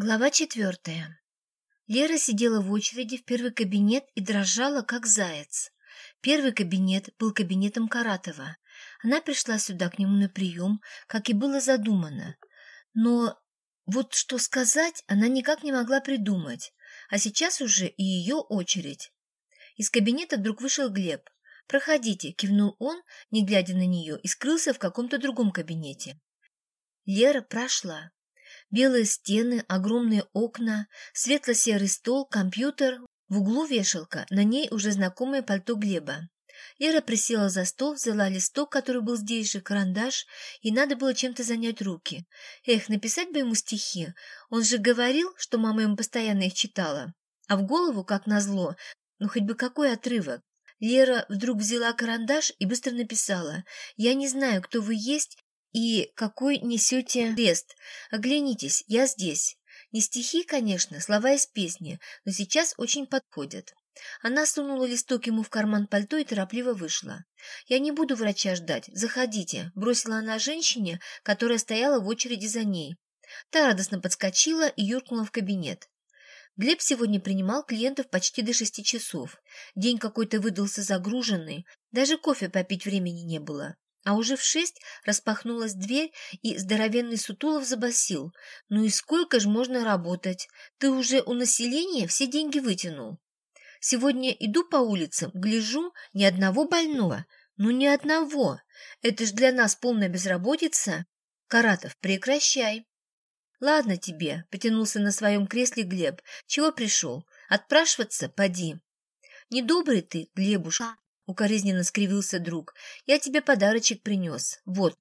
Глава четвертая. Лера сидела в очереди в первый кабинет и дрожала, как заяц. Первый кабинет был кабинетом Каратова. Она пришла сюда к нему на прием, как и было задумано. Но вот что сказать она никак не могла придумать. А сейчас уже и ее очередь. Из кабинета вдруг вышел Глеб. «Проходите», — кивнул он, не глядя на нее, и скрылся в каком-то другом кабинете. Лера прошла. Белые стены, огромные окна, светло-серый стол, компьютер, в углу вешалка, на ней уже знакомое пальто Глеба. Лера присела за стол, взяла листок, который был здесь же, карандаш, и надо было чем-то занять руки. Эх, написать бы ему стихи. Он же говорил, что мама ему постоянно их читала. А в голову, как назло, ну хоть бы какой отрывок. Лера вдруг взяла карандаш и быстро написала «Я не знаю, кто вы есть и какой несете крест. Оглянитесь, я здесь. Не стихи, конечно, слова из песни, но сейчас очень подходят. Она сунула листок ему в карман пальто и торопливо вышла. «Я не буду врача ждать. Заходите», — бросила она женщине, которая стояла в очереди за ней. Та радостно подскочила и юркнула в кабинет. Глеб сегодня принимал клиентов почти до шести часов. День какой-то выдался загруженный, даже кофе попить времени не было. А уже в шесть распахнулась дверь, и здоровенный Сутулов забасил. «Ну и сколько же можно работать? Ты уже у населения все деньги вытянул. Сегодня иду по улицам, гляжу, ни одного больного. Ну, ни одного. Это ж для нас полная безработица. Каратов, прекращай». «Ладно тебе», — потянулся на своем кресле Глеб. «Чего пришел? Отпрашиваться? Поди». «Недобрый ты, Глебушка», Укоризненно скривился друг. «Я тебе подарочек принес. Вот».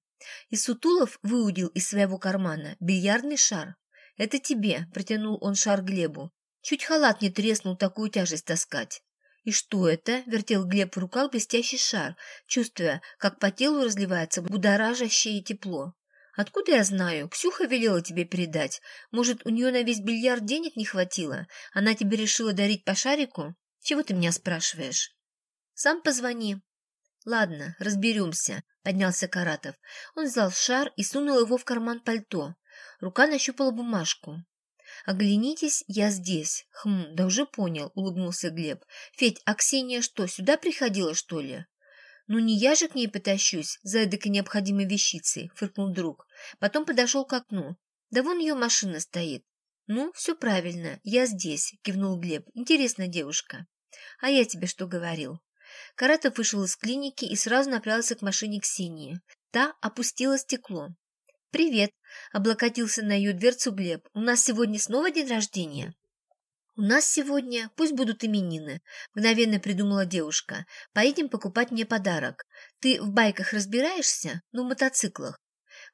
И Сутулов выудил из своего кармана бильярдный шар. «Это тебе», — протянул он шар Глебу. «Чуть халат не треснул такую тяжесть таскать». «И что это?» — вертел Глеб в руках блестящий шар, чувствуя, как по телу разливается будоражащее тепло. «Откуда я знаю? Ксюха велела тебе передать. Может, у нее на весь бильярд денег не хватило? Она тебе решила дарить по шарику? Чего ты меня спрашиваешь?» Сам позвони. Ладно, разберемся, поднялся Каратов. Он взял шар и сунул его в карман пальто. Рука нащупала бумажку. «Оглянитесь, я здесь». «Хм, да уже понял», — улыбнулся Глеб. «Федь, а Ксения что, сюда приходила, что ли?» «Ну, не я же к ней потащусь за эдакой необходимой вещицей», — фыркнул друг. Потом подошел к окну. «Да вон ее машина стоит». «Ну, все правильно, я здесь», — кивнул Глеб. «Интересная девушка». «А я тебе что говорил?» Каратов вышел из клиники и сразу направился к машине Ксении. Та опустила стекло. «Привет!» – облокотился на ее дверцу Глеб. «У нас сегодня снова день рождения?» «У нас сегодня пусть будут именины», – мгновенно придумала девушка. «Поедем покупать мне подарок. Ты в байках разбираешься? Ну, в мотоциклах?»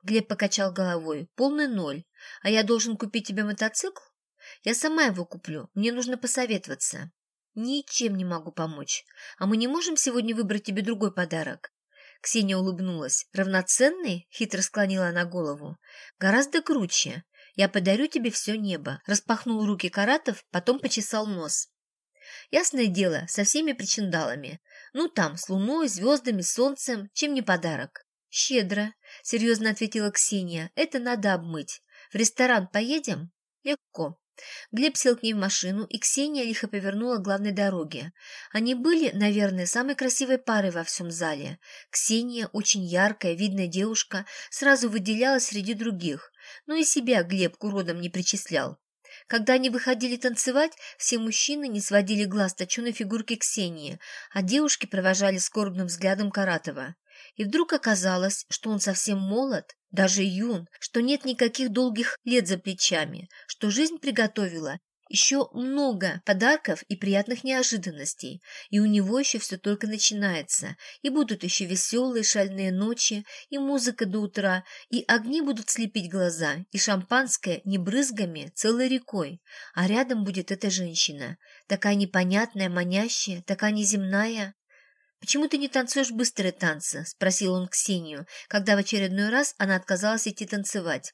Глеб покачал головой. «Полный ноль. А я должен купить тебе мотоцикл?» «Я сама его куплю. Мне нужно посоветоваться». «Ничем не могу помочь. А мы не можем сегодня выбрать тебе другой подарок?» Ксения улыбнулась. «Равноценный?» — хитро склонила она голову. «Гораздо круче. Я подарю тебе все небо». Распахнул руки Каратов, потом почесал нос. «Ясное дело, со всеми причиндалами. Ну там, с луной, звездами, солнцем. Чем не подарок?» «Щедро», — серьезно ответила Ксения. «Это надо обмыть. В ресторан поедем?» «Легко». Глеб сел к ней в машину, и Ксения лихо повернула к главной дороге. Они были, наверное, самой красивой парой во всем зале. Ксения, очень яркая, видная девушка, сразу выделялась среди других. Но и себя Глеб к уродам не причислял. Когда они выходили танцевать, все мужчины не сводили глаз точеной фигурки Ксении, а девушки провожали скорбным взглядом Каратова. И вдруг оказалось, что он совсем молод, даже юн, что нет никаких долгих лет за плечами, что жизнь приготовила еще много подарков и приятных неожиданностей, и у него еще все только начинается, и будут еще веселые шальные ночи, и музыка до утра, и огни будут слепить глаза, и шампанское не брызгами, целой рекой, а рядом будет эта женщина, такая непонятная, манящая, такая неземная. «Почему ты не танцуешь быстрые танцы?» – спросил он Ксению, когда в очередной раз она отказалась идти танцевать.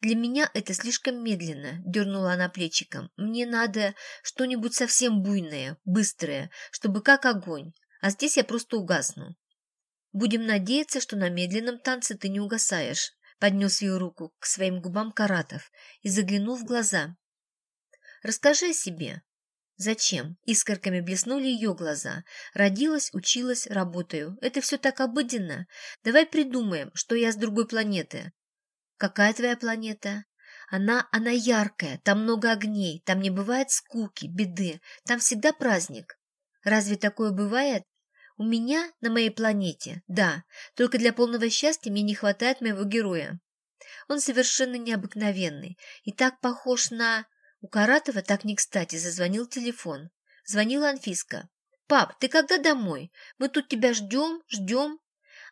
«Для меня это слишком медленно», – дернула она плечиком. «Мне надо что-нибудь совсем буйное, быстрое, чтобы как огонь, а здесь я просто угасну». «Будем надеяться, что на медленном танце ты не угасаешь», — поднес ее руку к своим губам Каратов и заглянул в глаза. «Расскажи о себе». «Зачем?» — искорками блеснули ее глаза. «Родилась, училась, работаю. Это все так обыденно. Давай придумаем, что я с другой планеты». «Какая твоя планета?» Она, она яркая, там много огней, там не бывает скуки, беды, там всегда праздник. Разве такое бывает? У меня на моей планете, да, только для полного счастья мне не хватает моего героя. Он совершенно необыкновенный и так похож на... У Каратова так не кстати зазвонил телефон. Звонила Анфиска. «Пап, ты когда домой? Мы тут тебя ждем, ждем».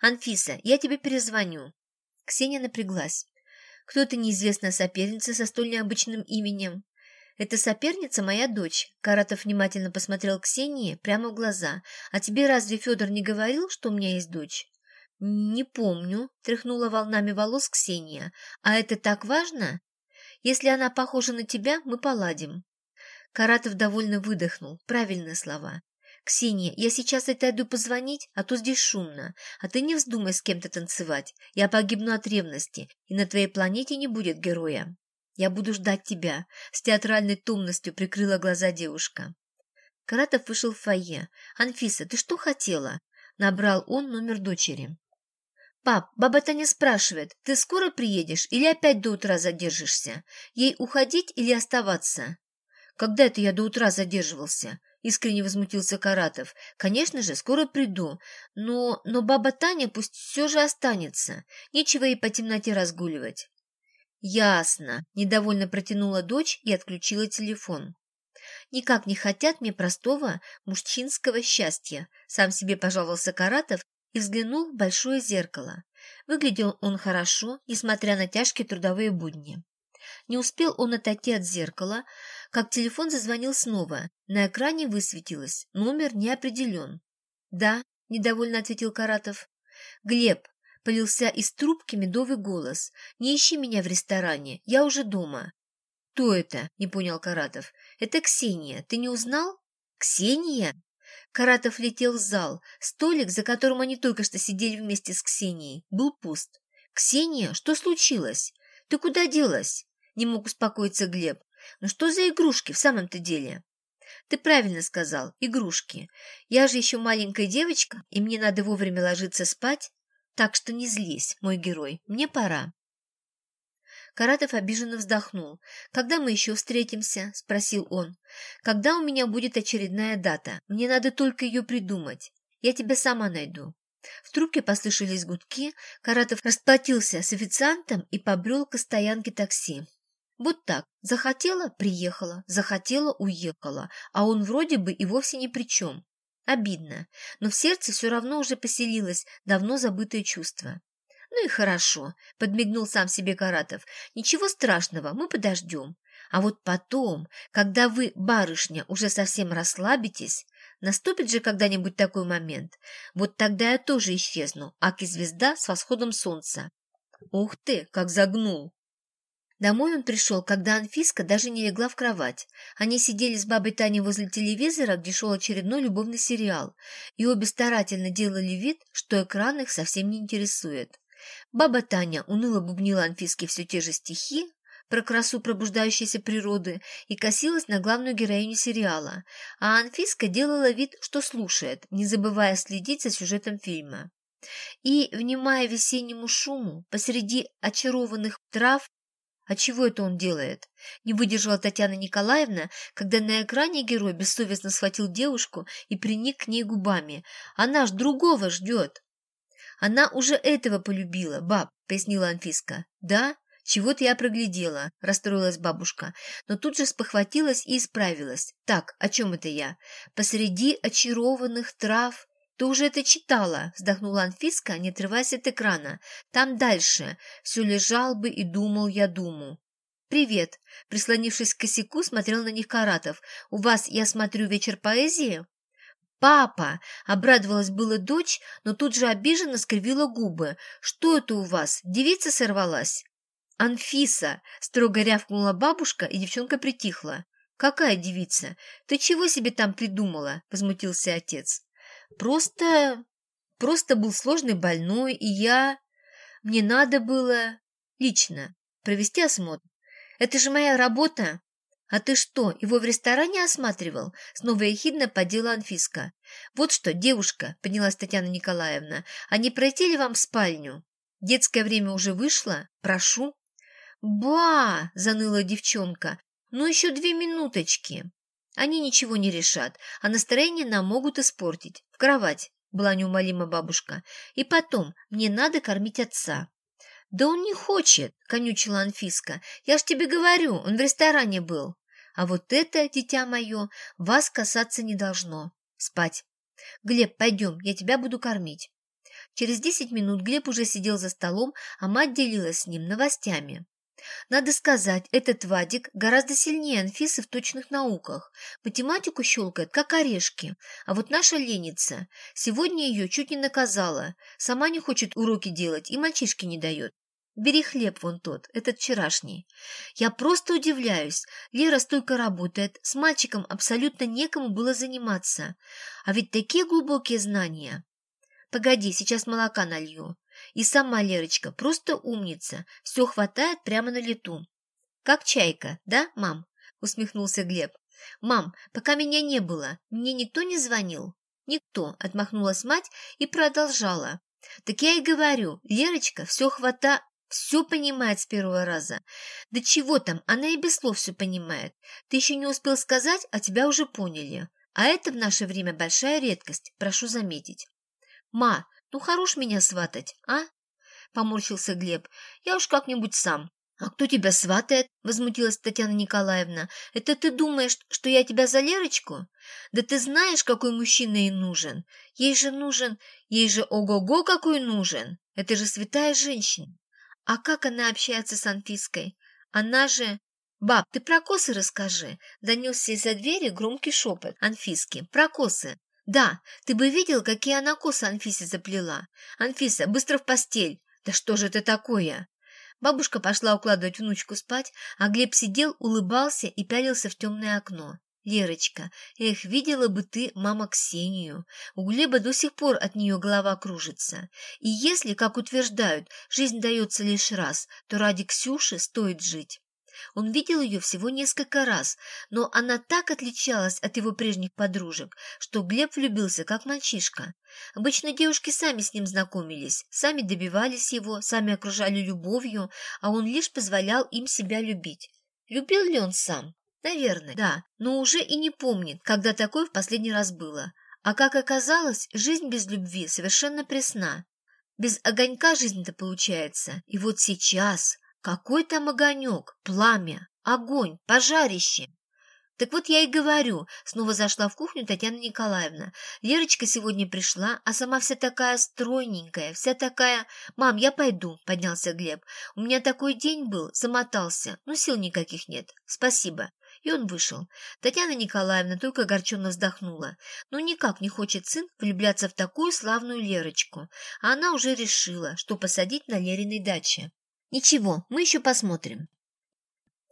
«Анфиса, я тебе перезвоню». Ксения напряглась. Кто-то неизвестная соперница со столь необычным именем. «Это соперница моя дочь», — Каратов внимательно посмотрел Ксении прямо в глаза. «А тебе разве Федор не говорил, что у меня есть дочь?» «Не помню», — тряхнула волнами волос Ксения. «А это так важно? Если она похожа на тебя, мы поладим». Каратов довольно выдохнул. Правильные слова. «Ксения, я сейчас отойду позвонить, а то здесь шумно. А ты не вздумай с кем-то танцевать. Я погибну от ревности, и на твоей планете не будет героя. Я буду ждать тебя», — с театральной томностью прикрыла глаза девушка. Каратов вышел в фойе. «Анфиса, ты что хотела?» Набрал он номер дочери. «Пап, баба Таня спрашивает, ты скоро приедешь или опять до утра задержишься? Ей уходить или оставаться?» «Когда это я до утра задерживался?» искренне возмутился Каратов. «Конечно же, скоро приду, но, но баба Таня пусть все же останется. Нечего ей по темноте разгуливать». «Ясно», — недовольно протянула дочь и отключила телефон. «Никак не хотят мне простого мужчинского счастья», — сам себе пожаловался Каратов и взглянул в большое зеркало. Выглядел он хорошо, несмотря на тяжкие трудовые будни. Не успел он отойти от зеркала, как телефон зазвонил снова. На экране высветилось. Номер не определен. «Да», — недовольно ответил Каратов. «Глеб», — полился из трубки медовый голос. «Не ищи меня в ресторане, я уже дома». «Кто это?» — не понял Каратов. «Это Ксения. Ты не узнал?» «Ксения?» Каратов летел в зал. Столик, за которым они только что сидели вместе с Ксенией, был пуст. «Ксения, что случилось? Ты куда делась?» Не мог успокоиться Глеб. Ну что за игрушки в самом-то деле? Ты правильно сказал, игрушки. Я же еще маленькая девочка, и мне надо вовремя ложиться спать. Так что не злись, мой герой, мне пора. Каратов обиженно вздохнул. «Когда мы еще встретимся?» – спросил он. «Когда у меня будет очередная дата? Мне надо только ее придумать. Я тебя сама найду». В трубке послышались гудки, Каратов расплатился с официантом и побрел к стоянке такси. Вот так. Захотела – приехала, захотела – уехала, а он вроде бы и вовсе ни при чем. Обидно, но в сердце все равно уже поселилось давно забытое чувство. «Ну и хорошо», – подмигнул сам себе Каратов. «Ничего страшного, мы подождем. А вот потом, когда вы, барышня, уже совсем расслабитесь, наступит же когда-нибудь такой момент, вот тогда я тоже исчезну, аки-звезда с восходом солнца». «Ух ты, как загнул!» Домой он пришел, когда Анфиска даже не легла в кровать. Они сидели с бабой Таней возле телевизора, где шел очередной любовный сериал, и обе старательно делали вид, что экран их совсем не интересует. Баба Таня уныло бубнила Анфиске все те же стихи про красу пробуждающейся природы и косилась на главную героиню сериала, а Анфиска делала вид, что слушает, не забывая следить за сюжетом фильма. И, внимая весеннему шуму, посреди очарованных трав а чего это он делает? Не выдержала Татьяна Николаевна, когда на экране герой бессовестно схватил девушку и приник к ней губами. Она ж другого ждет. Она уже этого полюбила, баб, пояснила Анфиска. Да? Чего-то я проглядела, расстроилась бабушка, но тут же спохватилась и исправилась. Так, о чем это я? Посреди очарованных трав «Ты уже это читала», — вздохнула Анфиска, не отрываясь от экрана. «Там дальше. Все лежал бы и думал я думу». «Привет», — прислонившись к косяку, смотрел на них Каратов. «У вас, я смотрю, вечер поэзии?» «Папа!» — обрадовалась была дочь, но тут же обиженно скривила губы. «Что это у вас? Девица сорвалась?» «Анфиса!» — строго рявкнула бабушка, и девчонка притихла. «Какая девица? Ты чего себе там придумала?» — возмутился отец. Просто... просто был сложный больной, и я... Мне надо было... Лично. Провести осмотр. Это же моя работа. А ты что, его в ресторане осматривал? Снова ехидно подела Анфиска. Вот что, девушка, поднялась Татьяна Николаевна, а не пройти ли вам в спальню? Детское время уже вышло? Прошу. Ба! заныла девчонка. Ну еще две минуточки. Они ничего не решат, а настроение нам могут испортить. В кровать, была неумолима бабушка. И потом, мне надо кормить отца. «Да он не хочет», — конючила Анфиска. «Я ж тебе говорю, он в ресторане был. А вот это, дитя мое, вас касаться не должно. Спать. Глеб, пойдем, я тебя буду кормить». Через десять минут Глеб уже сидел за столом, а мать делилась с ним новостями. Надо сказать, этот Вадик гораздо сильнее Анфисы в точных науках. Математику щелкает, как орешки. А вот наша Леница сегодня ее чуть не наказала. Сама не хочет уроки делать и мальчишке не дает. Бери хлеб вон тот, этот вчерашний. Я просто удивляюсь. Лера столько работает, с мальчиком абсолютно некому было заниматься. А ведь такие глубокие знания. Погоди, сейчас молока налью. И сама Лерочка просто умница, все хватает прямо на лету. Как чайка, да, мам? Усмехнулся Глеб. Мам, пока меня не было, мне никто не звонил? Никто, отмахнулась мать и продолжала. Так я и говорю, Лерочка все хвата... Все понимает с первого раза. Да чего там, она и без слов все понимает. Ты еще не успел сказать, а тебя уже поняли. А это в наше время большая редкость, прошу заметить. Ма, ну хорош меня сватать, а? Поморщился Глеб. Я уж как-нибудь сам. «А кто тебя сватает?» – возмутилась Татьяна Николаевна. «Это ты думаешь, что я тебя за Лерочку? Да ты знаешь, какой мужчина ей нужен. Ей же нужен, ей же ого-го какой нужен. Это же святая женщина. А как она общается с Анфиской? Она же... «Баб, ты про косы расскажи!» – донесся из-за двери громкий шепот Анфиски. «Про косы!» «Да, ты бы видел, какие она косы Анфисе заплела. Анфиса, быстро в постель!» «Да что же это такое?» Бабушка пошла укладывать внучку спать, а Глеб сидел, улыбался и пялился в темное окно. Лерочка, эх, видела бы ты мама Ксению. У Глеба до сих пор от нее голова кружится. И если, как утверждают, жизнь дается лишь раз, то ради Ксюши стоит жить. Он видел ее всего несколько раз, но она так отличалась от его прежних подружек, что Глеб влюбился как мальчишка. Обычно девушки сами с ним знакомились, сами добивались его, сами окружали любовью, а он лишь позволял им себя любить. Любил ли он сам? Наверное, да, но уже и не помнит, когда такое в последний раз было. А как оказалось, жизнь без любви совершенно пресна. Без огонька жизнь-то получается. И вот сейчас какой там огонек, пламя, огонь, пожарище. Так вот я и говорю, снова зашла в кухню Татьяна Николаевна. Лерочка сегодня пришла, а сама вся такая стройненькая, вся такая... «Мам, я пойду», — поднялся Глеб. «У меня такой день был, замотался, но сил никаких нет. Спасибо». И он вышел. Татьяна Николаевна только огорченно вздохнула. Ну, никак не хочет сын влюбляться в такую славную Лерочку. А она уже решила, что посадить на Лериной даче. Ничего, мы еще посмотрим.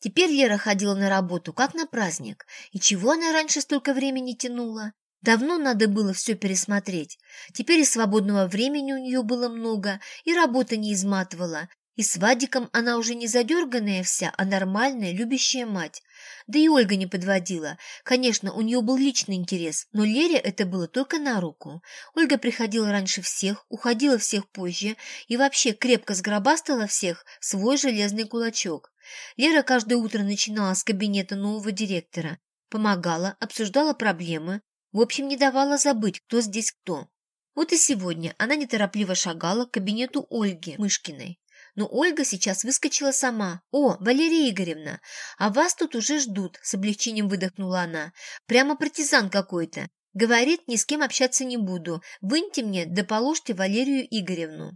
Теперь Лера ходила на работу, как на праздник. И чего она раньше столько времени тянула? Давно надо было все пересмотреть. Теперь и свободного времени у нее было много, и работа не изматывала. И с Вадиком она уже не задерганная вся, а нормальная, любящая мать. Да и Ольга не подводила. Конечно, у нее был личный интерес, но Лере это было только на руку. Ольга приходила раньше всех, уходила всех позже и вообще крепко сгробастала всех свой железный кулачок. Лера каждое утро начинала с кабинета нового директора. Помогала, обсуждала проблемы, в общем, не давала забыть, кто здесь кто. Вот и сегодня она неторопливо шагала к кабинету Ольги Мышкиной. Но Ольга сейчас выскочила сама. «О, Валерия Игоревна, а вас тут уже ждут», — с облегчением выдохнула она. «Прямо партизан какой-то. Говорит, ни с кем общаться не буду. Выньте мне, да положьте Валерию Игоревну».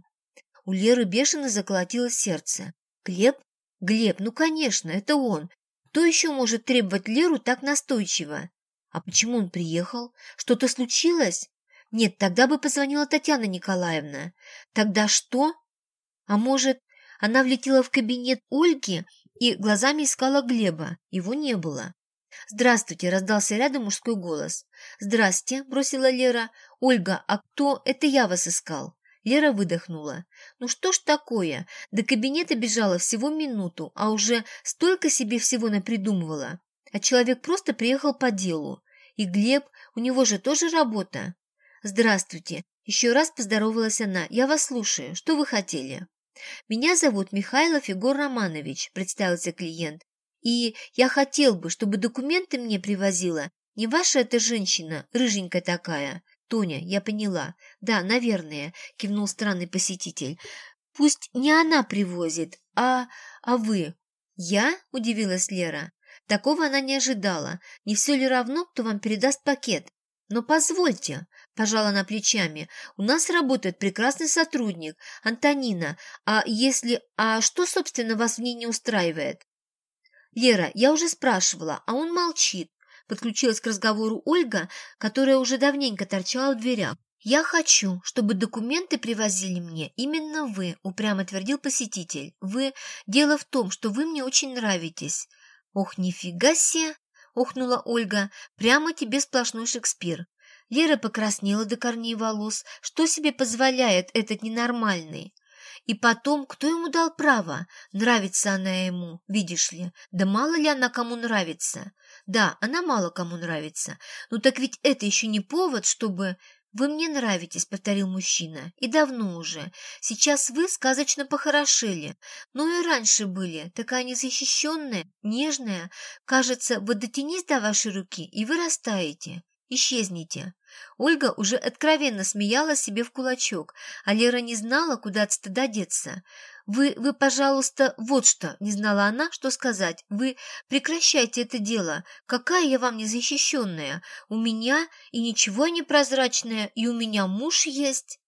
У Леры бешено заколотилось сердце. «Глеб? Глеб, ну, конечно, это он. Кто еще может требовать Леру так настойчиво? А почему он приехал? Что-то случилось? Нет, тогда бы позвонила Татьяна Николаевна. Тогда что? А может, она влетела в кабинет Ольги и глазами искала Глеба. Его не было. «Здравствуйте!» – раздался рядом мужской голос. «Здрасте!» – бросила Лера. «Ольга, а кто? Это я вас искал!» Лера выдохнула. «Ну что ж такое? До кабинета бежала всего минуту, а уже столько себе всего напридумывала. А человек просто приехал по делу. И Глеб, у него же тоже работа». «Здравствуйте!» Еще раз поздоровалась она. «Я вас слушаю. Что вы хотели?» «Меня зовут Михайлов Егор Романович», – представился клиент. «И я хотел бы, чтобы документы мне привозила не ваша эта женщина, рыженькая такая, «Тоня, я поняла. Да, наверное», — кивнул странный посетитель. «Пусть не она привозит, а... а вы». «Я?» — удивилась Лера. Такого она не ожидала. Не все ли равно, кто вам передаст пакет? Но позвольте, пожала она плечами, у нас работает прекрасный сотрудник, Антонина. А если... А что, собственно, вас в ней не устраивает? Лера, я уже спрашивала, а он молчит. Подключилась к разговору Ольга, которая уже давненько торчала в дверях. «Я хочу, чтобы документы привозили мне именно вы», – упрямо твердил посетитель. «Вы... Дело в том, что вы мне очень нравитесь». «Ох, нифига себе!» – охнула Ольга. «Прямо тебе сплошной Шекспир». Лера покраснела до корней волос. Что себе позволяет этот ненормальный? И потом, кто ему дал право? Нравится она ему, видишь ли. Да мало ли она кому нравится. Да, она мало кому нравится. Ну так ведь это еще не повод, чтобы... «Вы мне нравитесь», — повторил мужчина. «И давно уже. Сейчас вы сказочно похорошели. Ну и раньше были. Такая незащищенная, нежная. Кажется, вот дотянись до вашей руки, и вы растаете. Исчезните». Ольга уже откровенно смеялась себе в кулачок, а Лера не знала, куда от стыда деться. «Вы, вы, пожалуйста, вот что!» — не знала она, что сказать. «Вы прекращайте это дело. Какая я вам незащищенная? У меня и ничего не прозрачное, и у меня муж есть».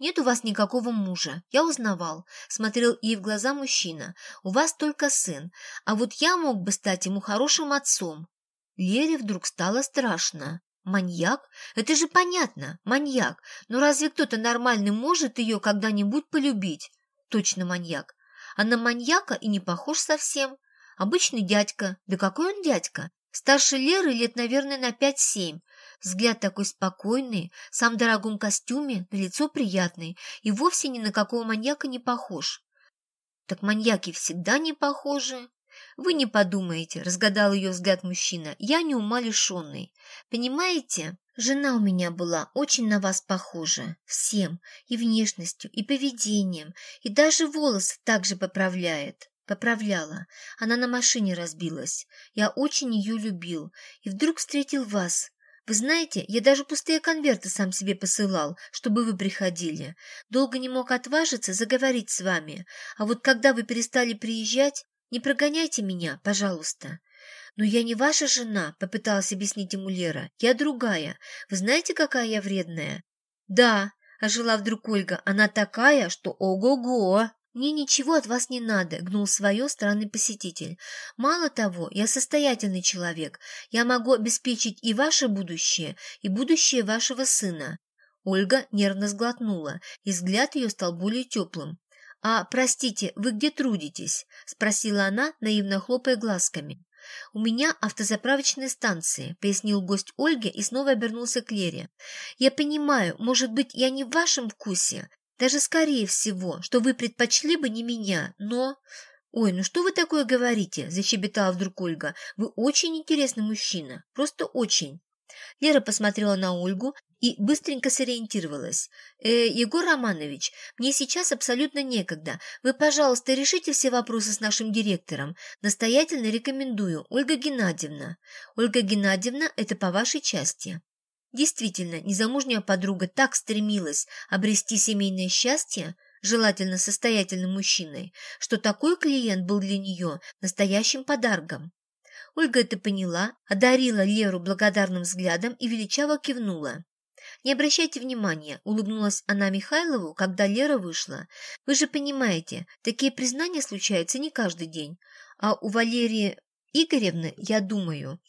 «Нет у вас никакого мужа. Я узнавал», — смотрел ей в глаза мужчина. «У вас только сын. А вот я мог бы стать ему хорошим отцом». Лере вдруг стало страшно. Маньяк? Это же понятно, маньяк. Но разве кто-то нормальный может ее когда-нибудь полюбить? Точно маньяк. А на маньяка и не похож совсем. Обычный дядька. Да какой он дядька? Старше Леры лет, наверное, на пять-семь. Взгляд такой спокойный, сам в дорогом костюме, на лицо приятный и вовсе ни на какого маньяка не похож. Так маньяки всегда не похожи. «Вы не подумаете», — разгадал ее взгляд мужчина, — «я не ума лишенный. Понимаете, жена у меня была очень на вас похожа. Всем, и внешностью, и поведением, и даже волосы так же поправляет». Поправляла. Она на машине разбилась. Я очень ее любил. И вдруг встретил вас. Вы знаете, я даже пустые конверты сам себе посылал, чтобы вы приходили. Долго не мог отважиться заговорить с вами. А вот когда вы перестали приезжать, не прогоняйте меня, пожалуйста. Но я не ваша жена, попыталась объяснить ему Лера. Я другая. Вы знаете, какая я вредная? Да, ожила вдруг Ольга. Она такая, что ого-го. «Мне ничего от вас не надо», — гнул свое странный посетитель. «Мало того, я состоятельный человек. Я могу обеспечить и ваше будущее, и будущее вашего сына». Ольга нервно сглотнула, и взгляд ее стал более теплым. «А, простите, вы где трудитесь?» – спросила она, наивно хлопая глазками. «У меня автозаправочная станция», – пояснил гость Ольге и снова обернулся к Лере. «Я понимаю, может быть, я не в вашем вкусе, даже скорее всего, что вы предпочли бы не меня, но...» «Ой, ну что вы такое говорите?» – защебетала вдруг Ольга. «Вы очень интересный мужчина, просто очень». Лера посмотрела на Ольгу и быстренько сориентировалась. «Э, «Егор Романович, мне сейчас абсолютно некогда. Вы, пожалуйста, решите все вопросы с нашим директором. Настоятельно рекомендую. Ольга Геннадьевна. Ольга Геннадьевна, это по вашей части». Действительно, незамужняя подруга так стремилась обрести семейное счастье, желательно состоятельным мужчиной, что такой клиент был для нее настоящим подарком. Ольга это поняла, одарила Леру благодарным взглядом и величаво кивнула. «Не обращайте внимания», — улыбнулась она Михайлову, когда Лера вышла. «Вы же понимаете, такие признания случаются не каждый день. А у Валерии Игоревны, я думаю,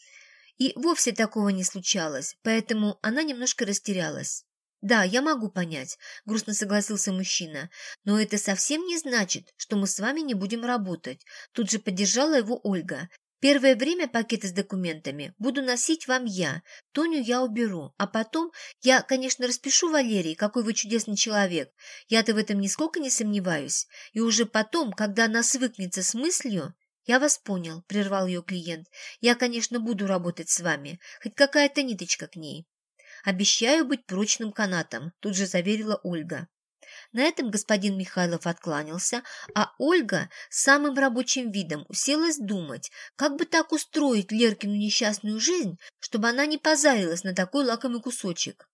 и вовсе такого не случалось, поэтому она немножко растерялась». «Да, я могу понять», — грустно согласился мужчина. «Но это совсем не значит, что мы с вами не будем работать». Тут же поддержала его Ольга. Первое время пакеты с документами буду носить вам я, Тоню я уберу, а потом я, конечно, распишу Валерии, какой вы чудесный человек, я-то в этом нисколько не сомневаюсь, и уже потом, когда она свыкнется с мыслью, «Я вас понял», — прервал ее клиент. «Я, конечно, буду работать с вами, хоть какая-то ниточка к ней». «Обещаю быть прочным канатом», — тут же заверила Ольга. На этом господин Михайлов откланялся, а Ольга самым рабочим видом уселась думать, как бы так устроить Леркину несчастную жизнь, чтобы она не позарилась на такой лакомый кусочек.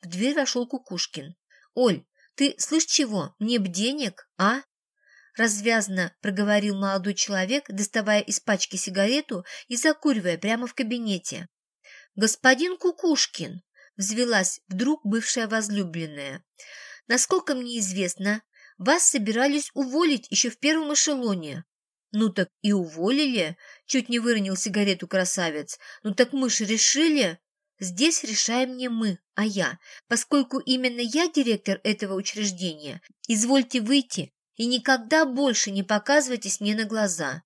В дверь вошел Кукушкин. «Оль, ты слышь чего? Мне б денег, а?» Развязно проговорил молодой человек, доставая из пачки сигарету и закуривая прямо в кабинете. «Господин Кукушкин!» — взвелась вдруг бывшая возлюбленная. Насколько мне известно, вас собирались уволить еще в первом эшелоне. Ну так и уволили, чуть не выронил сигарету красавец. Ну так мы же решили. Здесь решаем не мы, а я, поскольку именно я директор этого учреждения. Извольте выйти и никогда больше не показывайтесь мне на глаза.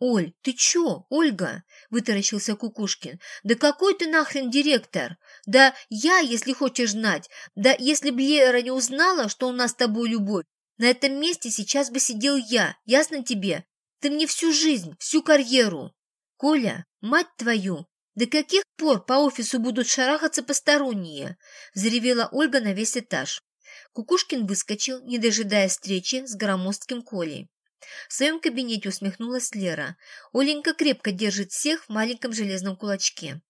«Оль, ты чё, Ольга?» – вытаращился Кукушкин. «Да какой ты нахрен директор? Да я, если хочешь знать, да если б Лера не узнала, что у нас с тобой любовь, на этом месте сейчас бы сидел я, ясно тебе? Ты мне всю жизнь, всю карьеру. Коля, мать твою, до каких пор по офису будут шарахаться посторонние?» – заревела Ольга на весь этаж. Кукушкин выскочил, не дожидая встречи с громоздким Колей. В своем кабинете усмехнулась Лера. Оленька крепко держит всех в маленьком железном кулачке.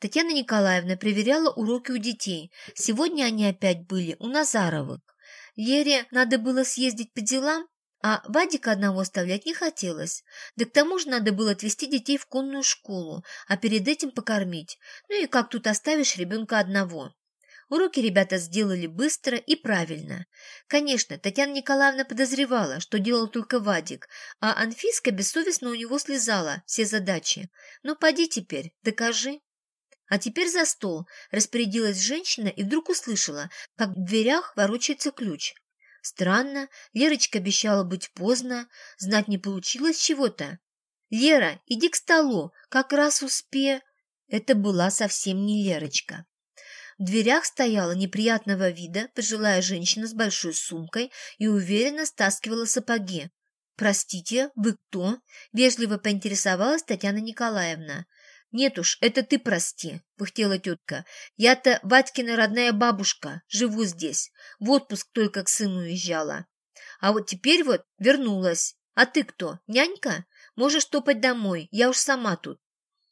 Татьяна Николаевна проверяла уроки у детей. Сегодня они опять были у Назаровых. Лере надо было съездить по делам, а Вадика одного оставлять не хотелось. Да к тому же надо было отвезти детей в конную школу, а перед этим покормить. Ну и как тут оставишь ребенка одного? Уроки ребята сделали быстро и правильно. Конечно, Татьяна Николаевна подозревала, что делал только Вадик, а Анфиска бессовестно у него слезала все задачи. Ну, поди теперь, докажи. А теперь за стол распорядилась женщина и вдруг услышала, как в дверях ворочается ключ. Странно, Лерочка обещала быть поздно, знать не получилось чего-то. «Лера, иди к столу, как раз успе...» Это была совсем не Лерочка. В дверях стояла неприятного вида пожилая женщина с большой сумкой и уверенно стаскивала сапоги. «Простите, вы кто?» – вежливо поинтересовалась Татьяна Николаевна. «Нет уж, это ты прости», – пыхтела тетка. «Я-то Ватькина родная бабушка, живу здесь. В отпуск только к сыну уезжала. А вот теперь вот вернулась. А ты кто, нянька? Можешь топать домой, я уж сама тут».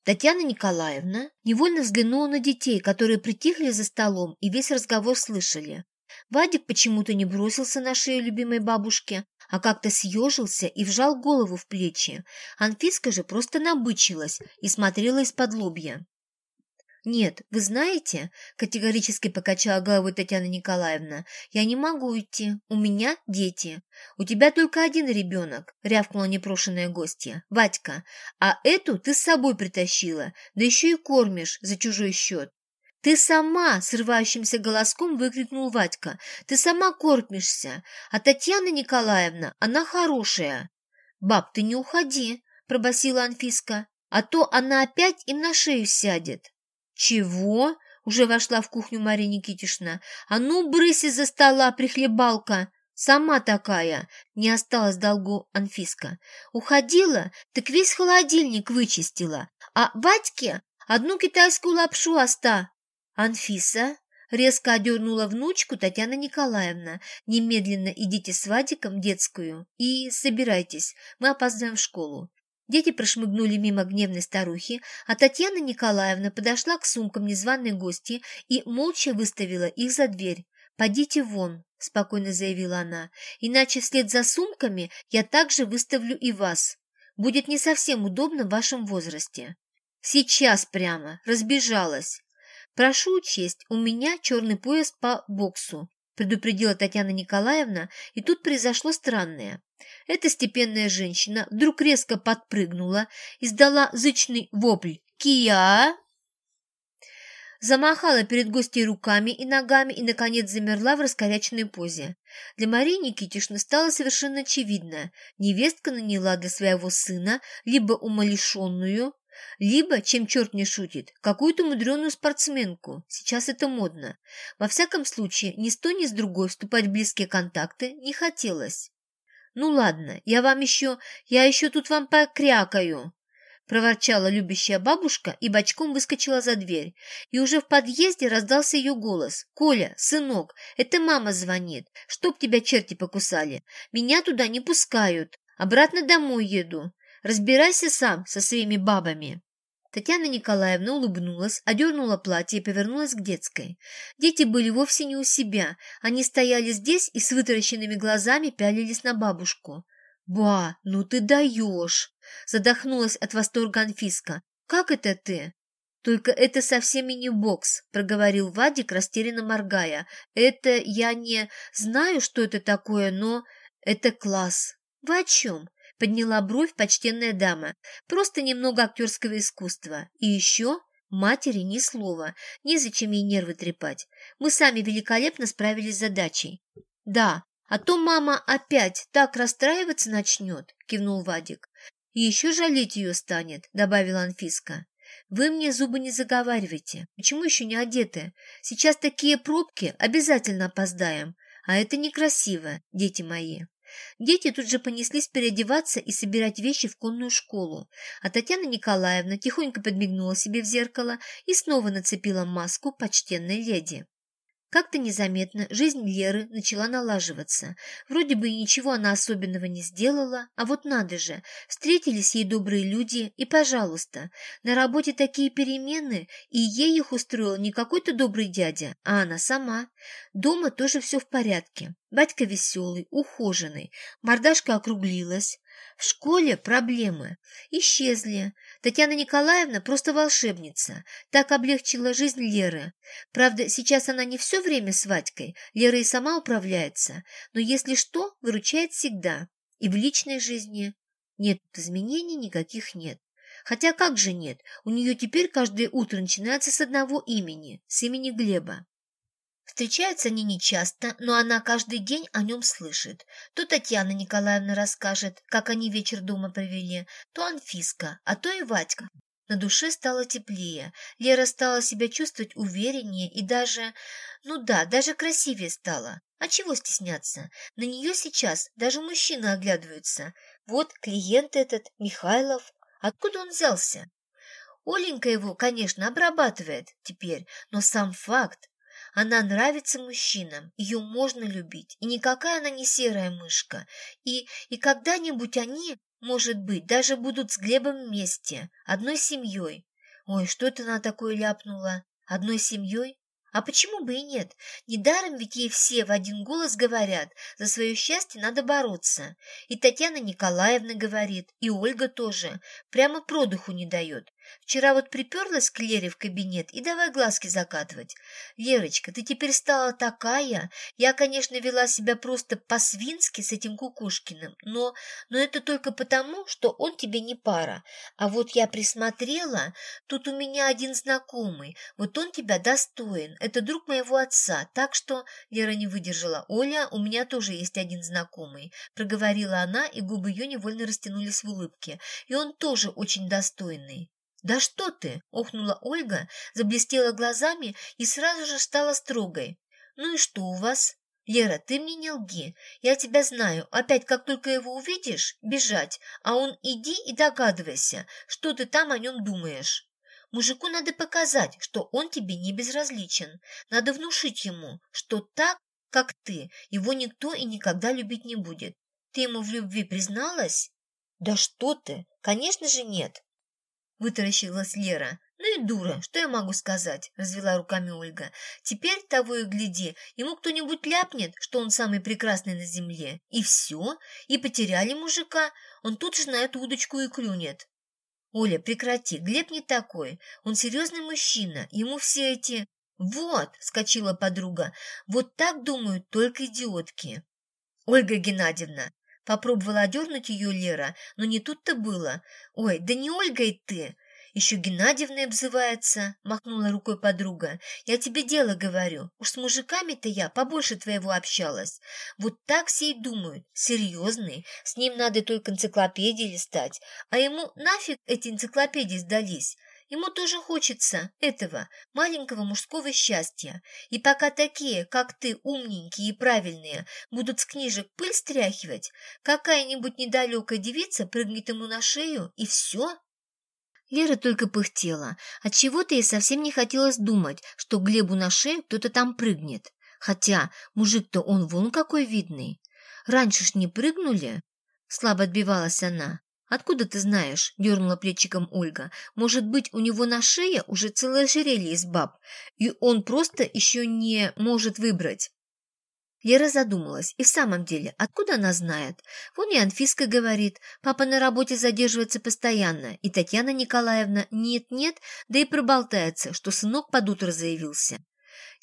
Татьяна Николаевна невольно взглянула на детей, которые притихли за столом и весь разговор слышали. Вадик почему-то не бросился на шею любимой бабушки, а как-то съежился и вжал голову в плечи. Анфиска же просто набычилась и смотрела из-под лобья. «Нет, вы знаете, — категорически покачала головой Татьяна Николаевна, — я не могу уйти. У меня дети. У тебя только один ребенок, — рявкнула непрошенная гостья, — Вадька. А эту ты с собой притащила, да еще и кормишь за чужой счет. «Ты сама!» — срывающимся голоском выкрикнул Вадька. «Ты сама кормишься, а Татьяна Николаевна, она хорошая!» «Баб, ты не уходи!» — пробасила Анфиска. «А то она опять им на шею сядет!» «Чего?» — уже вошла в кухню Мария Никитишна. «А ну, брысь из-за стола, прихлебалка!» «Сама такая!» — не осталось долгу Анфиска. «Уходила, так весь холодильник вычистила, а батьке одну китайскую лапшу оста». «Анфиса?» — резко одернула внучку Татьяна Николаевна. «Немедленно идите с Вадиком в детскую и собирайтесь, мы опаздываем в школу. Дети прошмыгнули мимо гневной старухи, а Татьяна Николаевна подошла к сумкам незваной гости и молча выставила их за дверь. «Подите вон», — спокойно заявила она, «иначе вслед за сумками я также выставлю и вас. Будет не совсем удобно в вашем возрасте». «Сейчас прямо, разбежалась. Прошу учесть, у меня черный пояс по боксу предупредила Татьяна Николаевна, и тут произошло странное. Эта степенная женщина вдруг резко подпрыгнула, издала зычный вопль «Кия!». замахала перед гостьей руками и ногами и, наконец, замерла в раскоряченной позе. Для Марии Никитишны стало совершенно очевидно. Невестка наняла для своего сына либо умалишенную, либо, чем черт не шутит, какую-то мудреную спортсменку. Сейчас это модно. Во всяком случае, ни с той, ни с другой вступать в близкие контакты не хотелось. «Ну ладно, я вам еще... Я еще тут вам покрякаю!» проворчала любящая бабушка и бочком выскочила за дверь. И уже в подъезде раздался ее голос. «Коля, сынок, это мама звонит. Чтоб тебя черти покусали. Меня туда не пускают. Обратно домой еду. Разбирайся сам со своими бабами». Татьяна Николаевна улыбнулась, одернула платье и повернулась к детской. Дети были вовсе не у себя. Они стояли здесь и с вытаращенными глазами пялились на бабушку. «Ба, ну ты даешь!» Задохнулась от восторга Анфиска. «Как это ты?» «Только это совсем и не бокс», — проговорил Вадик, растерянно моргая. «Это я не знаю, что это такое, но это класс». «Вы о чем?» — подняла бровь почтенная дама. «Просто немного актерского искусства. И еще матери ни слова. Незачем ей нервы трепать. Мы сами великолепно справились с задачей». «Да, а то мама опять так расстраиваться начнет», — кивнул Вадик. «И еще жалеть ее станет», — добавила Анфиска. «Вы мне зубы не заговаривайте. Почему еще не одеты? Сейчас такие пробки, обязательно опоздаем. А это некрасиво, дети мои». Дети тут же понеслись переодеваться и собирать вещи в конную школу, а Татьяна Николаевна тихонько подмигнула себе в зеркало и снова нацепила маску почтенной леди. Как-то незаметно жизнь Леры начала налаживаться. Вроде бы ничего она особенного не сделала, а вот надо же, встретились ей добрые люди, и, пожалуйста, на работе такие перемены, и ей их устроил не какой-то добрый дядя, а она сама. Дома тоже все в порядке. Батька веселый, ухоженный, мордашка округлилась, в школе проблемы исчезли. Татьяна Николаевна просто волшебница. Так облегчила жизнь Леры. Правда, сейчас она не все время с Вадькой. Лера и сама управляется. Но если что, выручает всегда. И в личной жизни. Нет, изменений никаких нет. Хотя как же нет? У нее теперь каждое утро начинается с одного имени, с имени Глеба. Встречаются они нечасто, но она каждый день о нем слышит. То Татьяна Николаевна расскажет, как они вечер дома провели, то Анфиска, а то и Вадька. На душе стало теплее, Лера стала себя чувствовать увереннее и даже, ну да, даже красивее стала. А чего стесняться? На нее сейчас даже мужчины оглядываются. Вот клиент этот, Михайлов. Откуда он взялся? Оленька его, конечно, обрабатывает теперь, но сам факт, она нравится мужчинам, ее можно любить, и никакая она не серая мышка. И, и когда-нибудь они, может быть, даже будут с Глебом вместе, одной семьей. Ой, что это она такое ляпнула? Одной семьей? А почему бы и нет? Недаром ведь ей все в один голос говорят, за свое счастье надо бороться. И Татьяна Николаевна говорит, и Ольга тоже, прямо продуху не дает. Вчера вот приперлась к Лере в кабинет и давай глазки закатывать. Лерочка, ты теперь стала такая. Я, конечно, вела себя просто по-свински с этим Кукушкиным, но, но это только потому, что он тебе не пара. А вот я присмотрела, тут у меня один знакомый, вот он тебя достоин, это друг моего отца, так что... Лера не выдержала. Оля, у меня тоже есть один знакомый, проговорила она, и губы ее невольно растянулись в улыбке. И он тоже очень достойный. «Да что ты!» — охнула Ольга, заблестела глазами и сразу же стала строгой. «Ну и что у вас?» «Лера, ты мне не лги. Я тебя знаю. Опять, как только его увидишь, бежать. А он иди и догадывайся, что ты там о нем думаешь. Мужику надо показать, что он тебе не безразличен. Надо внушить ему, что так, как ты, его никто и никогда любить не будет. Ты ему в любви призналась?» «Да что ты! Конечно же нет!» Вытаращилась Лера. «Ну и дура, что я могу сказать?» – развела руками Ольга. «Теперь, того и гляди, ему кто-нибудь ляпнет, что он самый прекрасный на земле. И все, и потеряли мужика, он тут же на эту удочку и клюнет». «Оля, прекрати, Глеб не такой, он серьезный мужчина, ему все эти...» «Вот!» – скочила подруга. «Вот так думают только идиотки». «Ольга Геннадьевна, Попробовала одернуть ее Лера, но не тут-то было. «Ой, да не Ольга и ты! Еще Геннадьевна обзывается, махнула рукой подруга. Я тебе дело говорю. Уж с мужиками-то я побольше твоего общалась. Вот так все и думают. Серьезные. С ним надо только энциклопедии листать. А ему нафиг эти энциклопедии сдались. Ему тоже хочется этого, маленького мужского счастья. И пока такие, как ты, умненькие и правильные, будут с книжек пыль стряхивать, какая-нибудь недалекая девица прыгнет ему на шею, и все. Лера только пыхтела. Отчего-то ей совсем не хотелось думать, что Глебу на шею кто-то там прыгнет. Хотя мужик-то он вон какой видный. Раньше ж не прыгнули? Слабо отбивалась она. «Откуда ты знаешь?» – дернула плечиком Ольга. «Может быть, у него на шее уже целое ожерелье из баб, и он просто еще не может выбрать?» Лера задумалась. И в самом деле, откуда она знает? Вон и Анфиска говорит, папа на работе задерживается постоянно, и Татьяна Николаевна нет-нет, да и проболтается, что сынок под утро заявился.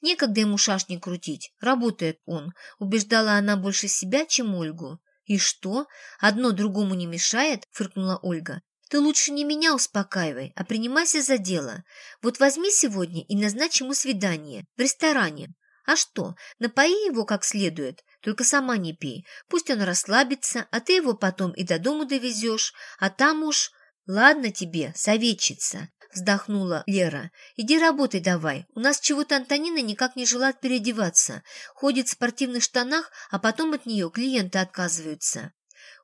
Некогда ему шашни крутить, работает он, убеждала она больше себя, чем Ольгу. «И что? Одно другому не мешает?» – фыркнула Ольга. «Ты лучше не меня успокаивай, а принимайся за дело. Вот возьми сегодня и назначь ему свидание в ресторане. А что, напои его как следует, только сама не пей. Пусть он расслабится, а ты его потом и до дому довезешь, а там уж... Ладно тебе, советчица, вздохнула Лера. «Иди работай давай. У нас чего-то Антонина никак не желает переодеваться. Ходит в спортивных штанах, а потом от нее клиенты отказываются».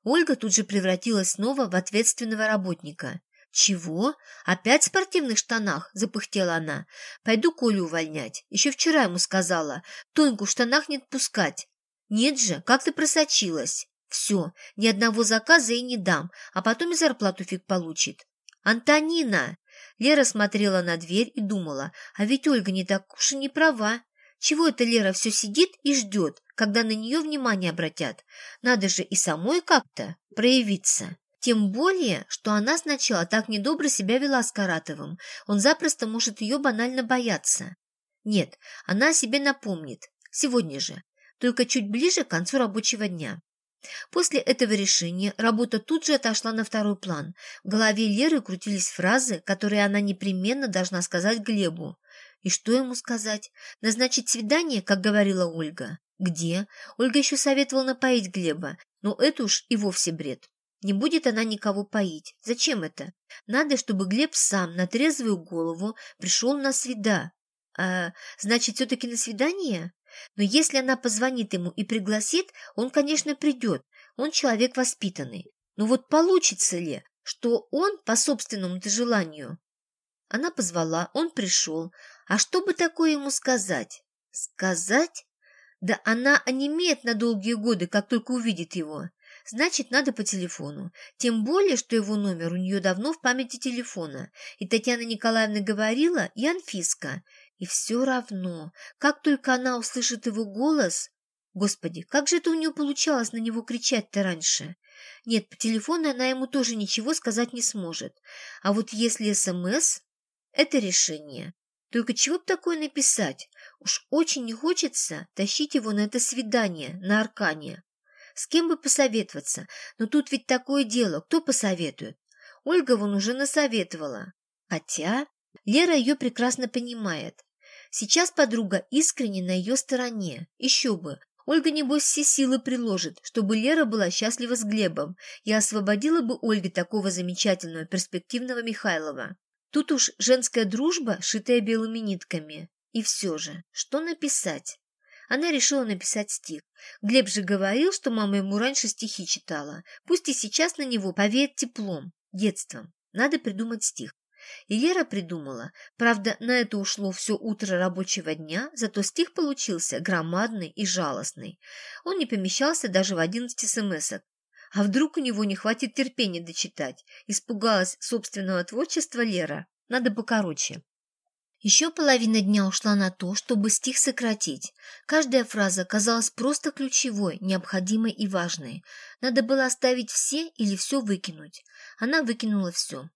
Ольга тут же превратилась снова в ответственного работника. «Чего? Опять в спортивных штанах?» – запыхтела она. «Пойду Колю увольнять. Еще вчера ему сказала. Тоньку в штанах не отпускать». «Нет же, как ты просочилась?» «Все, ни одного заказа и не дам, а потом и зарплату фиг получит». «Антонина!» Лера смотрела на дверь и думала, а ведь Ольга не так уж и не права. Чего это Лера все сидит и ждет, когда на нее внимание обратят? Надо же и самой как-то проявиться. Тем более, что она сначала так недобро себя вела с Каратовым. Он запросто может ее банально бояться. Нет, она себе напомнит. Сегодня же. Только чуть ближе к концу рабочего дня. После этого решения работа тут же отошла на второй план. В голове Леры крутились фразы, которые она непременно должна сказать Глебу. И что ему сказать? Назначить свидание, как говорила Ольга? Где? Ольга еще советовала напоить Глеба, но это уж и вовсе бред. Не будет она никого поить. Зачем это? Надо, чтобы Глеб сам на трезвую голову пришел на свида. А, значит, все-таки на свидание? Но если она позвонит ему и пригласит, он, конечно, придет. Он человек воспитанный. Но вот получится ли, что он по собственному-то желанию? Она позвала, он пришел. А что бы такое ему сказать? Сказать? Да она онемеет на долгие годы, как только увидит его. Значит, надо по телефону. Тем более, что его номер у нее давно в памяти телефона. И Татьяна Николаевна говорила, и Анфиска. И все равно, как только она услышит его голос... Господи, как же это у нее получалось на него кричать-то раньше? Нет, по телефону она ему тоже ничего сказать не сможет. А вот если СМС... Это решение. Только чего бы такое написать? Уж очень не хочется тащить его на это свидание на Аркане. С кем бы посоветоваться? Но тут ведь такое дело, кто посоветует? Ольга вон уже насоветовала. Хотя Лера ее прекрасно понимает. Сейчас подруга искренне на ее стороне. Еще бы. Ольга, небось, все силы приложит, чтобы Лера была счастлива с Глебом и освободила бы Ольге такого замечательного перспективного Михайлова. Тут уж женская дружба, шитая белыми нитками. И все же, что написать? Она решила написать стих. Глеб же говорил, что мама ему раньше стихи читала. Пусть и сейчас на него повеет теплом, детством. Надо придумать стих. И Лера придумала. Правда, на это ушло все утро рабочего дня, зато стих получился громадный и жалостный. Он не помещался даже в одиннадцати смс-ок. А вдруг у него не хватит терпения дочитать? Испугалась собственного творчества Лера. Надо покороче. Еще половина дня ушла на то, чтобы стих сократить. Каждая фраза казалась просто ключевой, необходимой и важной. Надо было оставить все или все выкинуть. Она выкинула все.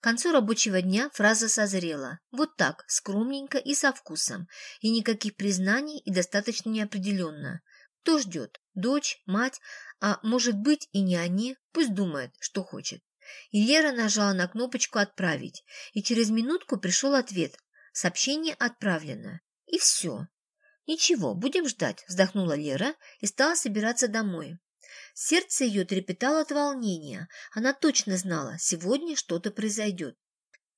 К концу рабочего дня фраза созрела. Вот так, скромненько и со вкусом. И никаких признаний, и достаточно неопределенно. Кто ждет? Дочь, мать, а может быть и не они? Пусть думает, что хочет. И Лера нажала на кнопочку «Отправить», и через минутку пришел ответ «Сообщение отправлено». И все. «Ничего, будем ждать», – вздохнула Лера и стала собираться домой. Сердце ее трепетало от волнения. Она точно знала, сегодня что-то произойдет.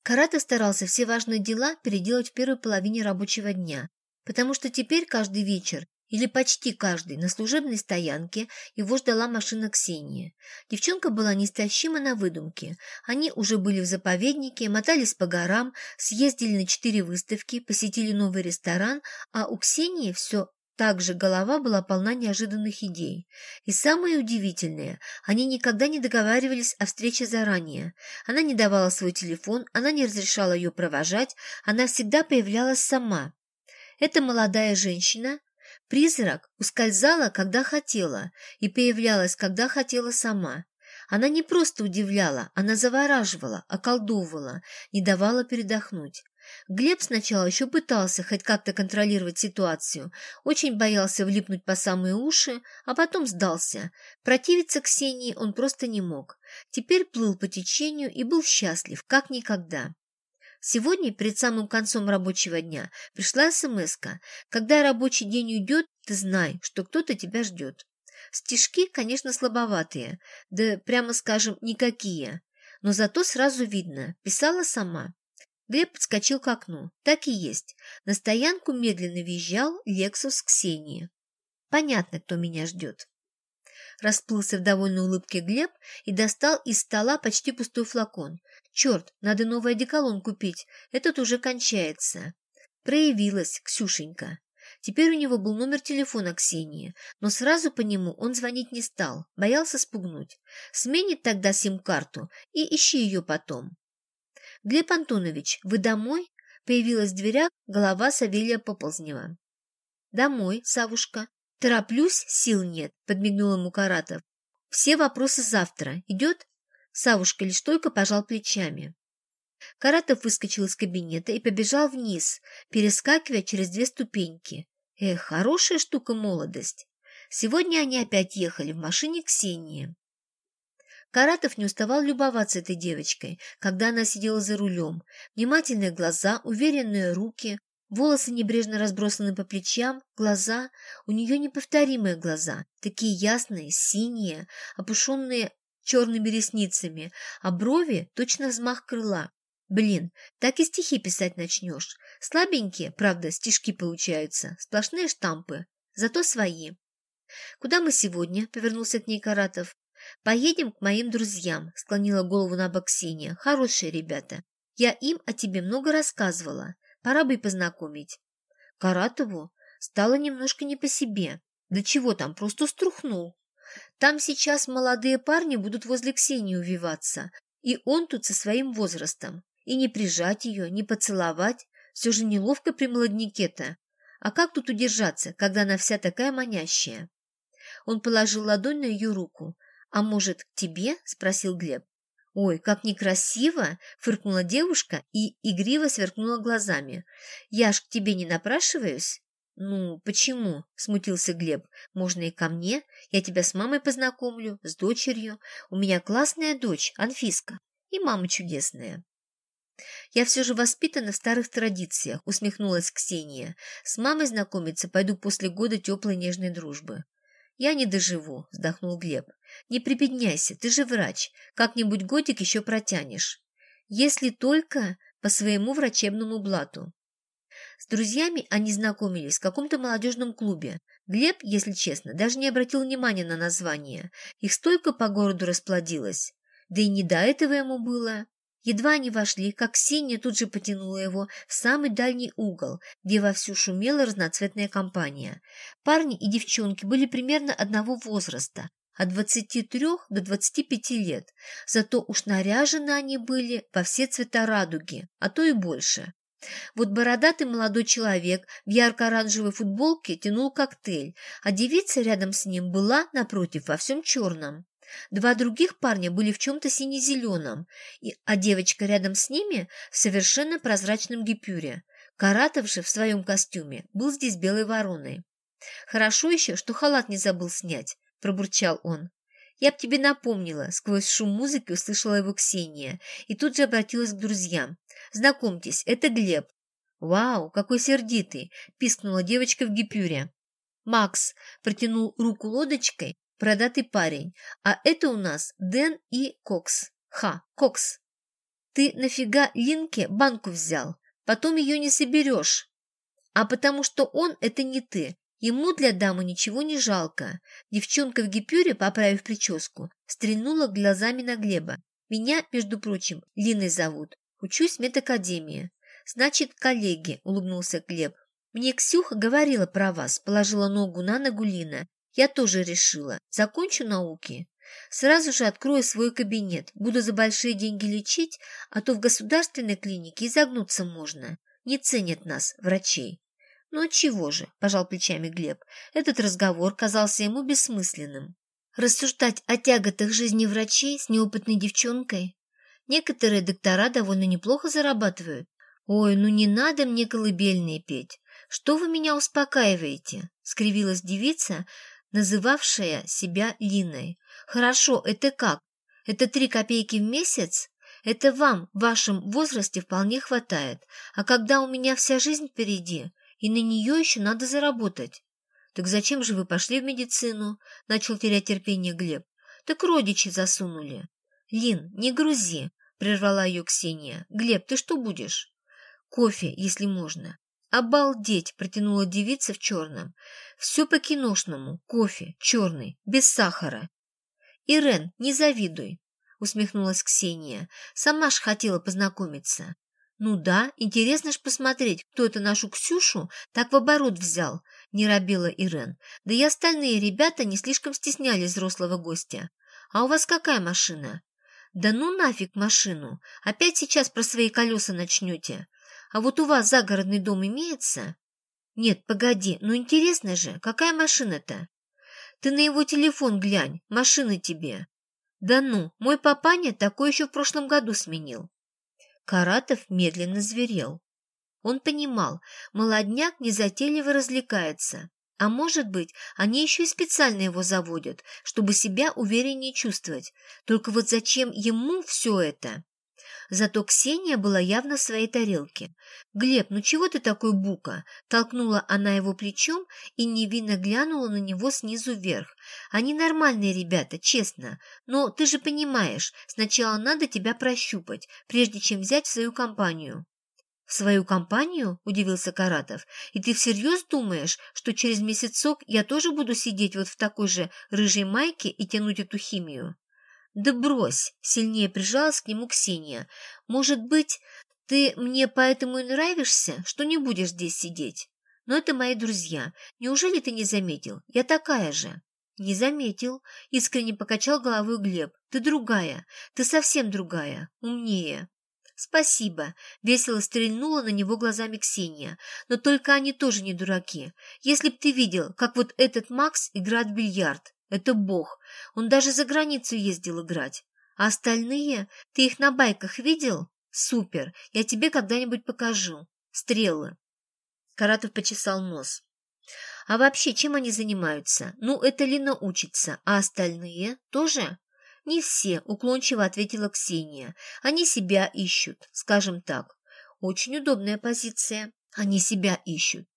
Карата старался все важные дела переделать в первой половине рабочего дня, потому что теперь каждый вечер или почти каждый на служебной стоянке его ждала машина Ксении. Девчонка была неистощима на выдумке. Они уже были в заповеднике, мотались по горам, съездили на четыре выставки, посетили новый ресторан, а у Ксении все так же голова была полна неожиданных идей. И самое удивительное, они никогда не договаривались о встрече заранее. Она не давала свой телефон, она не разрешала ее провожать, она всегда появлялась сама. Эта молодая женщина, призрак, ускользала, когда хотела, и появлялась, когда хотела сама. Она не просто удивляла, она завораживала, околдовывала, не давала передохнуть. Глеб сначала еще пытался хоть как-то контролировать ситуацию, очень боялся влипнуть по самые уши, а потом сдался. Противиться Ксении он просто не мог. Теперь плыл по течению и был счастлив, как никогда. Сегодня, перед самым концом рабочего дня, пришла смс -ка. Когда рабочий день уйдет, ты знай, что кто-то тебя ждет. Стишки, конечно, слабоватые, да, прямо скажем, никакие. Но зато сразу видно, писала сама. Глеб подскочил к окну. Так и есть. На стоянку медленно въезжал Лексус Ксении. Понятно, кто меня ждет. Расплылся в довольной улыбке Глеб и достал из стола почти пустой флакон. Черт, надо новый одеколон купить, этот уже кончается. Проявилась Ксюшенька. Теперь у него был номер телефона Ксении, но сразу по нему он звонить не стал, боялся спугнуть. Сменит тогда сим-карту и ищи ее потом. «Глеб Антонович, вы домой?» Появилась в дверях голова Савелия Поползнева. «Домой, Савушка. Тороплюсь, сил нет», — подмигнул ему Каратов. «Все вопросы завтра. Идет?» Савушка лишь только пожал плечами. Каратов выскочил из кабинета и побежал вниз, перескакивая через две ступеньки. Эх, хорошая штука молодость. Сегодня они опять ехали в машине Ксении. Каратов не уставал любоваться этой девочкой, когда она сидела за рулем. Внимательные глаза, уверенные руки, волосы небрежно разбросаны по плечам, глаза, у нее неповторимые глаза, такие ясные, синие, опушенные черными ресницами, а брови точно взмах крыла. Блин, так и стихи писать начнешь. Слабенькие, правда, стишки получаются, сплошные штампы, зато свои. «Куда мы сегодня?» — повернулся к ней Каратов. «Поедем к моим друзьям», — склонила голову на бок Ксения. «Хорошие ребята. Я им о тебе много рассказывала. Пора бы и познакомить». Каратову стало немножко не по себе. Да чего там, просто струхнул. Там сейчас молодые парни будут возле Ксении увиваться, и он тут со своим возрастом. И не прижать ее, не поцеловать, все же неловко при молодняке-то. А как тут удержаться, когда она вся такая манящая? Он положил ладонь на ее руку, «А может, к тебе?» – спросил Глеб. «Ой, как некрасиво!» – фыркнула девушка и игриво сверкнула глазами. «Я ж к тебе не напрашиваюсь?» «Ну, почему?» – смутился Глеб. «Можно и ко мне. Я тебя с мамой познакомлю, с дочерью. У меня классная дочь, Анфиска, и мама чудесная». «Я все же воспитана в старых традициях», – усмехнулась Ксения. «С мамой знакомиться пойду после года теплой нежной дружбы». «Я не доживу», – вздохнул Глеб. «Не прибедняйся, ты же врач. Как-нибудь годик еще протянешь. Если только по своему врачебному блату». С друзьями они знакомились в каком-то молодежном клубе. Глеб, если честно, даже не обратил внимания на название. Их столько по городу расплодилось. Да и не до этого ему было. Едва они вошли, как Ксения тут же потянула его в самый дальний угол, где вовсю шумела разноцветная компания. Парни и девчонки были примерно одного возраста, от 23 до 25 лет, зато уж наряжены они были во все цвета радуги, а то и больше. Вот бородатый молодой человек в ярко-оранжевой футболке тянул коктейль, а девица рядом с ним была, напротив, во всем черном. Два других парня были в чем-то сине-зеленом, а девочка рядом с ними в совершенно прозрачном гипюре. Каратов же в своем костюме был здесь белой вороной. «Хорошо еще, что халат не забыл снять», – пробурчал он. Я б тебе напомнила, сквозь шум музыки услышала его Ксения и тут же обратилась к друзьям. Знакомьтесь, это Глеб. Вау, какой сердитый, пискнула девочка в гипюре. Макс протянул руку лодочкой, продатый парень, а это у нас Дэн и Кокс. Ха, Кокс. Ты нафига Линке банку взял? Потом ее не соберешь. А потому что он – это не ты. Ему для дамы ничего не жалко. Девчонка в гипюре, поправив прическу, стрельнула глазами на Глеба. Меня, между прочим, Линой зовут. Учусь в медакадемии. Значит, коллеги, улыбнулся Глеб. Мне Ксюха говорила про вас, положила ногу на ногу Лина. Я тоже решила. Закончу науки. Сразу же открою свой кабинет. Буду за большие деньги лечить, а то в государственной клинике изогнуться можно. Не ценят нас, врачей. «Ну чего же?» – пожал плечами Глеб. Этот разговор казался ему бессмысленным. Рассуждать о тяготах жизни врачей с неопытной девчонкой? Некоторые доктора довольно неплохо зарабатывают. Ой, ну не надо мне колыбельные петь. Что вы меня успокаиваете? Скривилась девица, называвшая себя Линой. Хорошо, это как? Это три копейки в месяц? Это вам в вашем возрасте вполне хватает. А когда у меня вся жизнь впереди, и на нее еще надо заработать. Так зачем же вы пошли в медицину? Начал терять терпение Глеб. Так родичи засунули. Лин, не грузи, прервала ее Ксения. Глеб, ты что будешь? Кофе, если можно. «Обалдеть!» – протянула девица в черном. «Все по-киношному. Кофе, черный, без сахара». «Ирен, не завидуй!» – усмехнулась Ксения. «Сама ж хотела познакомиться. «Ну да, интересно ж посмотреть, кто это нашу Ксюшу так в оборот взял», — не робила Ирен. «Да и остальные ребята не слишком стеснялись взрослого гостя. А у вас какая машина?» «Да ну нафиг машину! Опять сейчас про свои колеса начнете. А вот у вас загородный дом имеется?» «Нет, погоди, ну интересно же, какая машина-то?» «Ты на его телефон глянь, машины тебе». «Да ну, мой папаня такой еще в прошлом году сменил». Каратов медленно зверел. Он понимал, молодняк незатейливо развлекается. А может быть, они еще и специально его заводят, чтобы себя увереннее чувствовать. Только вот зачем ему все это? Зато Ксения была явно в своей тарелке. «Глеб, ну чего ты такой бука?» Толкнула она его плечом и невинно глянула на него снизу вверх. «Они нормальные ребята, честно. Но ты же понимаешь, сначала надо тебя прощупать, прежде чем взять в свою компанию». «В свою компанию?» – удивился Каратов. «И ты всерьез думаешь, что через месяцок я тоже буду сидеть вот в такой же рыжей майке и тянуть эту химию?» «Да брось!» — сильнее прижалась к нему Ксения. «Может быть, ты мне поэтому и нравишься, что не будешь здесь сидеть? Но это мои друзья. Неужели ты не заметил? Я такая же». «Не заметил», — искренне покачал головой Глеб. «Ты другая. Ты совсем другая. Умнее». «Спасибо», — весело стрельнула на него глазами Ксения. «Но только они тоже не дураки. Если б ты видел, как вот этот Макс играет в бильярд. Это бог. Он даже за границу ездил играть. А остальные? Ты их на байках видел? Супер. Я тебе когда-нибудь покажу. Стрелы. Каратов почесал нос. А вообще, чем они занимаются? Ну, это Лина учится. А остальные тоже? Не все, уклончиво ответила Ксения. Они себя ищут, скажем так. Очень удобная позиция. Они себя ищут.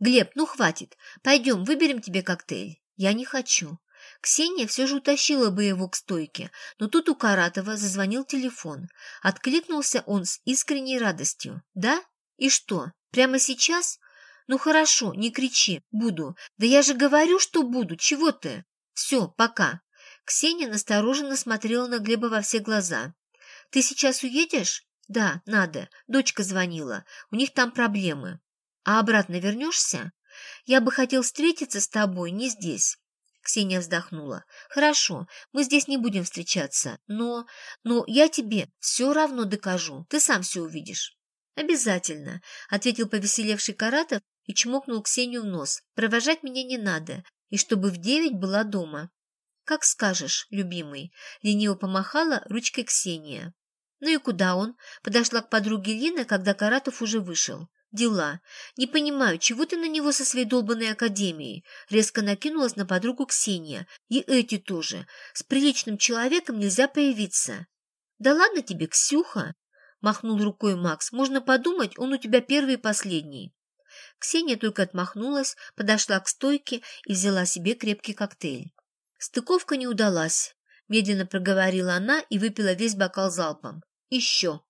Глеб, ну хватит. Пойдем, выберем тебе коктейль. Я не хочу. Ксения все же утащила бы его к стойке, но тут у Каратова зазвонил телефон. Откликнулся он с искренней радостью. «Да? И что, прямо сейчас? Ну хорошо, не кричи, буду. Да я же говорю, что буду, чего ты? Все, пока». Ксения настороженно смотрела на Глеба во все глаза. «Ты сейчас уедешь?» «Да, надо. Дочка звонила. У них там проблемы. А обратно вернешься?» «Я бы хотел встретиться с тобой не здесь. Ксения вздохнула. «Хорошо, мы здесь не будем встречаться, но... Но я тебе все равно докажу, ты сам все увидишь». «Обязательно», — ответил повеселевший Каратов и чмокнул Ксению в нос. «Провожать меня не надо, и чтобы в девять была дома». «Как скажешь, любимый», — лениво помахала ручкой Ксения. «Ну и куда он?» — подошла к подруге Лина, когда Каратов уже вышел. Дела. Не понимаю, чего ты на него со своей долбанной академией? Резко накинулась на подругу Ксения. И эти тоже. С приличным человеком нельзя появиться. Да ладно тебе, Ксюха, махнул рукой Макс. Можно подумать, он у тебя первый и последний. Ксения только отмахнулась, подошла к стойке и взяла себе крепкий коктейль. Стыковка не удалась. Медленно проговорила она и выпила весь бокал залпом. «Еще!»